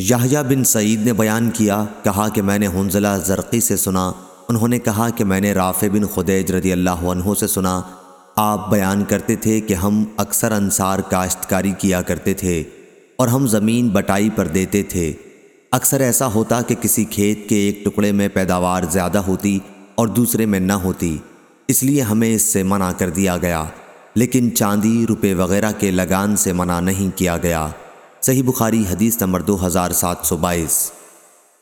یحییٰ بن سعید نے بیان کیا، کہا کہ میں نے حنزلہ زرقی سے سنا۔ انہوں نے کہا کہ میں نے رافع بن خدیج رضی اللہ عنہ سے سنا۔ آپ بیان کرتے تھے کہ ہم اکثر انصار کاشتکاری کیا کرتے تھے اور ہم زمین بٹائی پر دیتے تھے۔ اکثر ایسا ہوتا کہ کسی کھیت کے ایک ٹکڑے میں پیداوار زیادہ ہوتی اور دوسرے میں نہ ہوتی۔ اس لیے ہمیں اس سے منع کر دیا گیا، لیکن چاندی، روپے وغیرہ کے لگان سے منع نہیں کیا گیا۔ صحیح بخاری حدیث نمبر دو ہزار سات سو بائیس۔